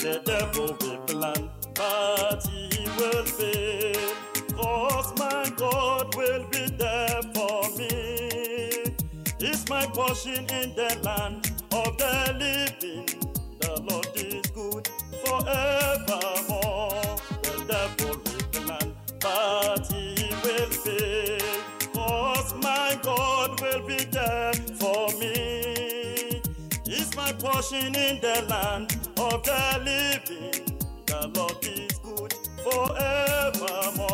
The devil will plan, but he will fail. Cause my God will be there for me. It's my portion in the land of the living. The Lord is good forevermore. Portion in the land of the living. The Lord is good forevermore.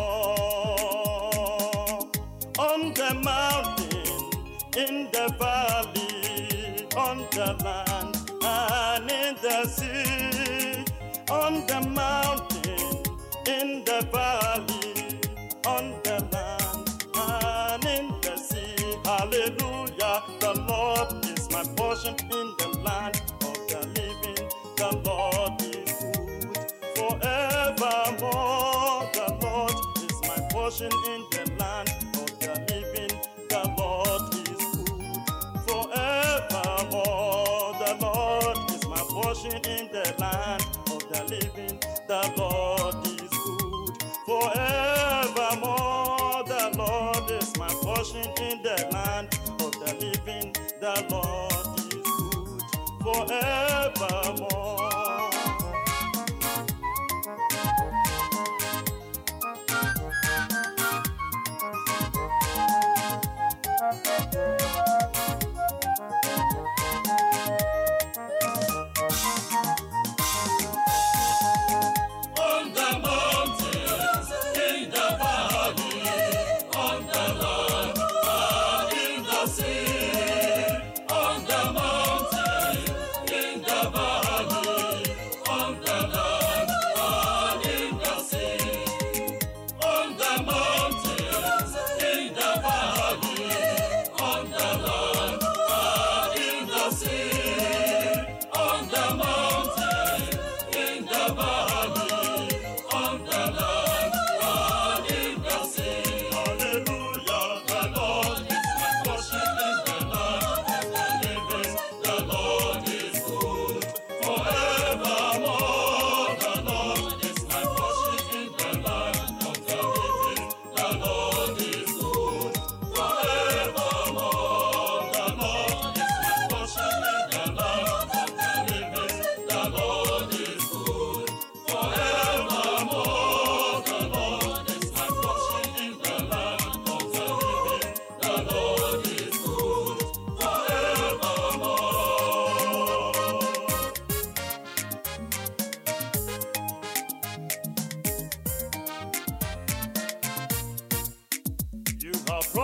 On the mountain, in the valley, on the land, and in the sea. On the mountain, in the valley, in the land of the living. The Lord is good forevermore. The Lord is my portion in the land of the living. The Lord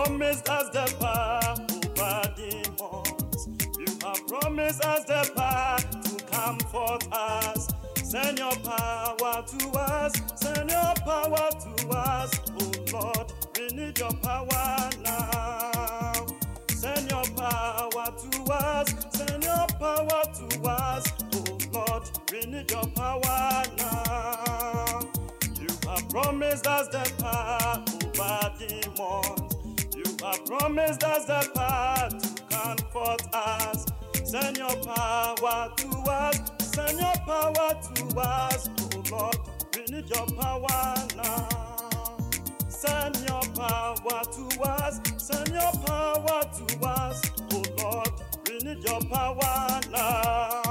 promised us the power over demons. You have promised us the power to comfort us. Send your power to us. Send your power to us. Oh Lord, we need your power now. Send your power to us. Send your power to us. Oh Lord, we need your power now. You have promised us the have promised us the power to comfort us. Send your power to us. Send your power to us. Oh Lord, we need your power now. Send your power to us. Send your power to us. Oh Lord, we need your power now.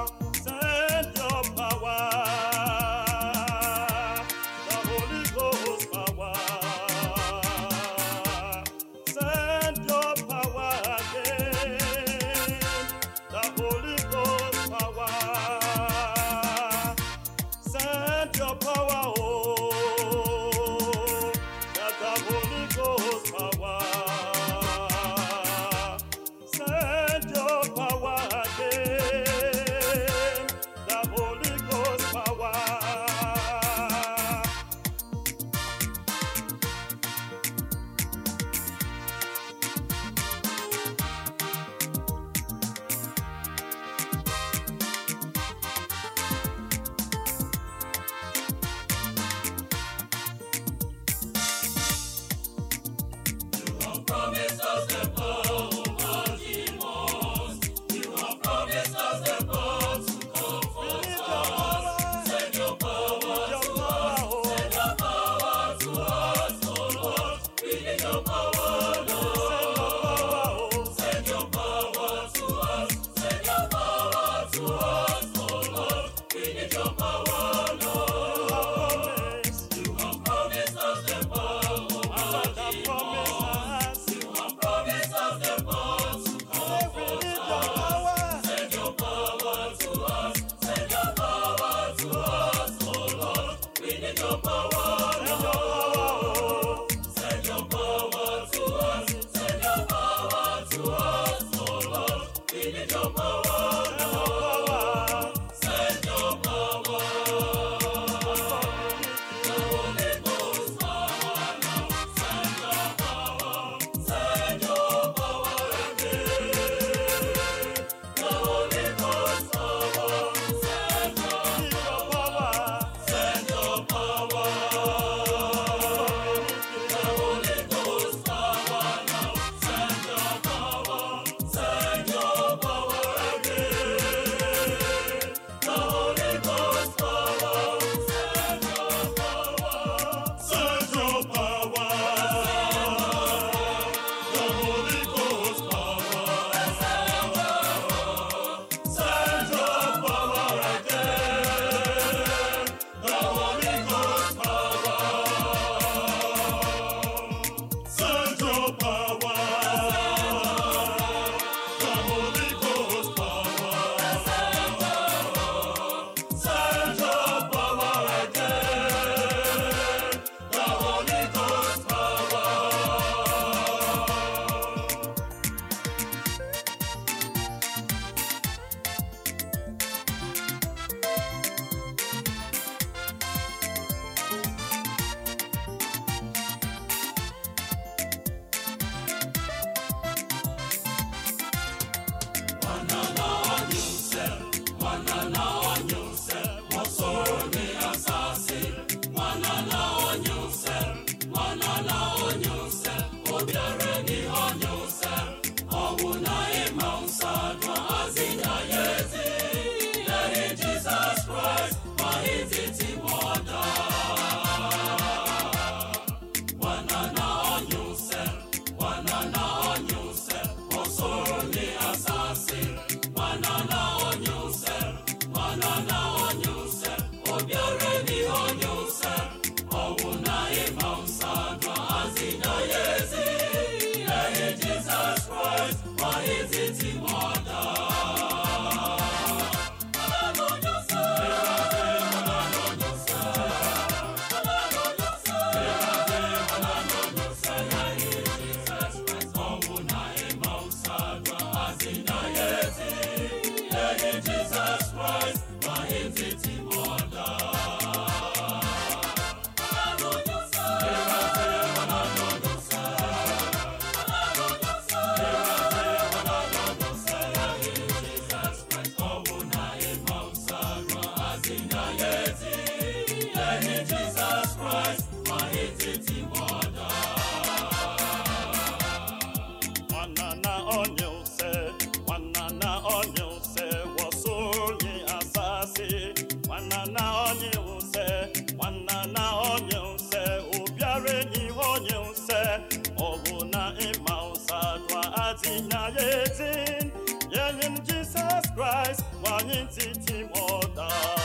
zinyayetin yeyin Jesus Christ wanyinti timodan.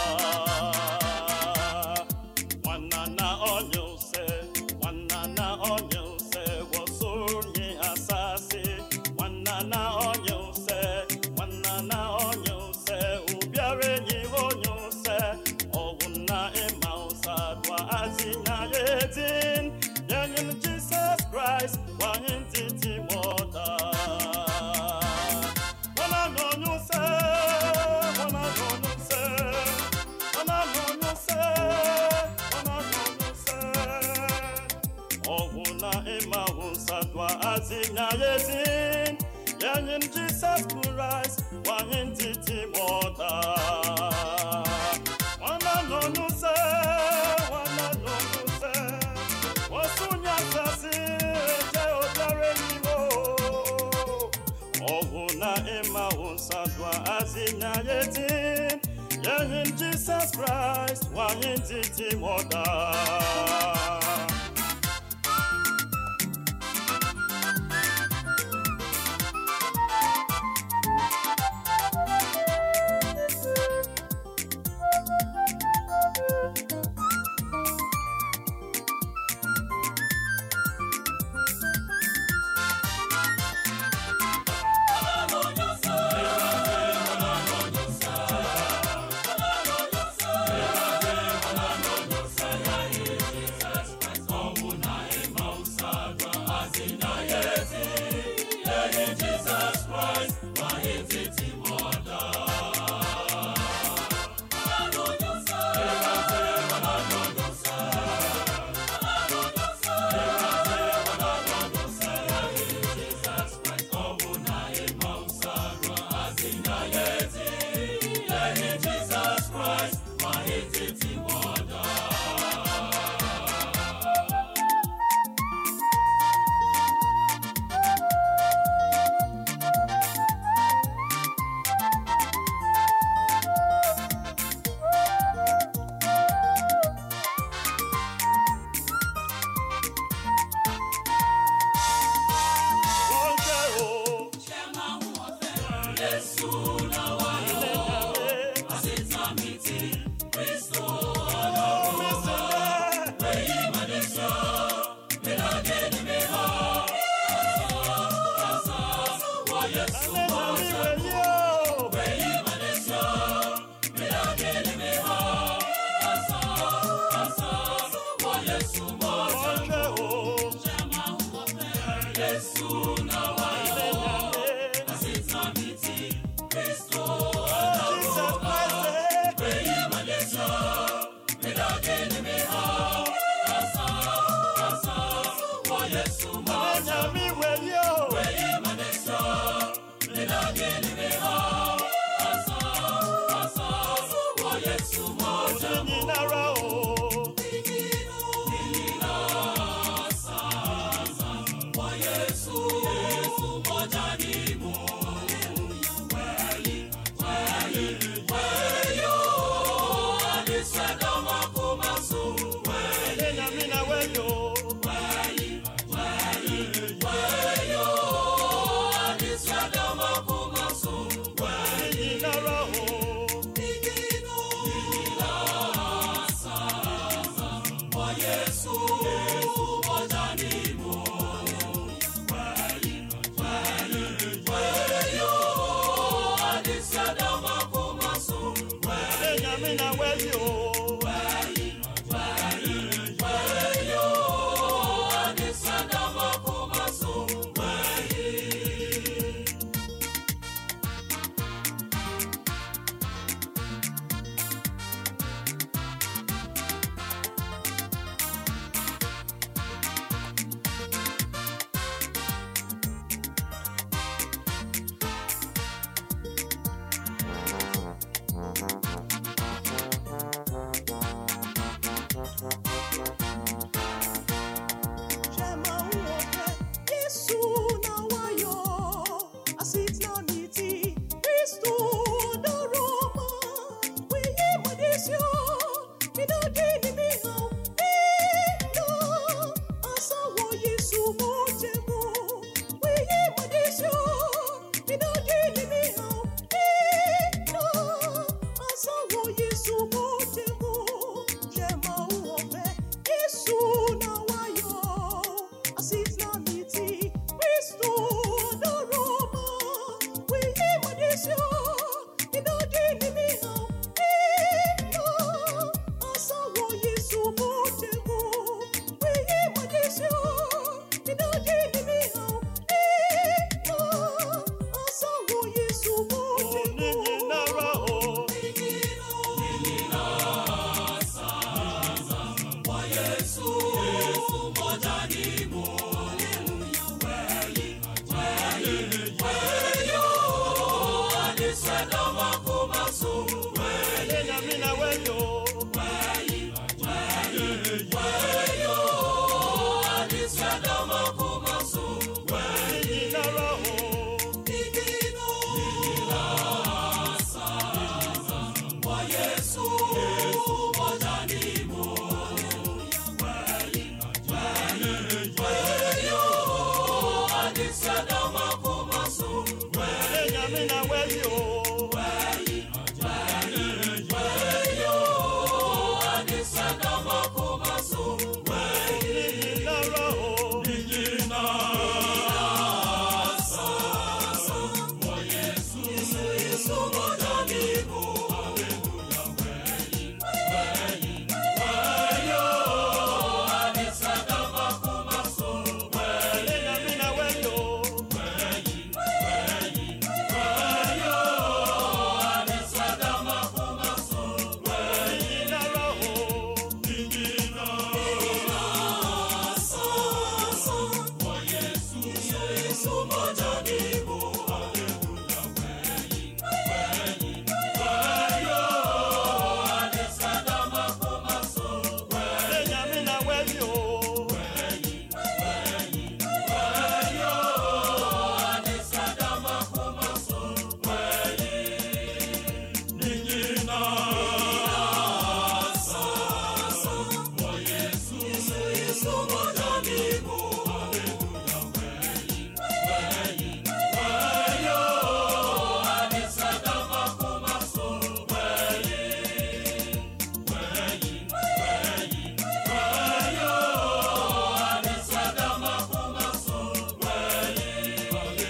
Usadwa Azinya yetin Yenin Jesus Christ Wanyin titi moda Wana nonyuse Wana nonyuse Wasunya sasi Je odare niwo Ohuna oh, ema usadwa azinya yetin Yehin Jesus Christ Wahin titi moda Oje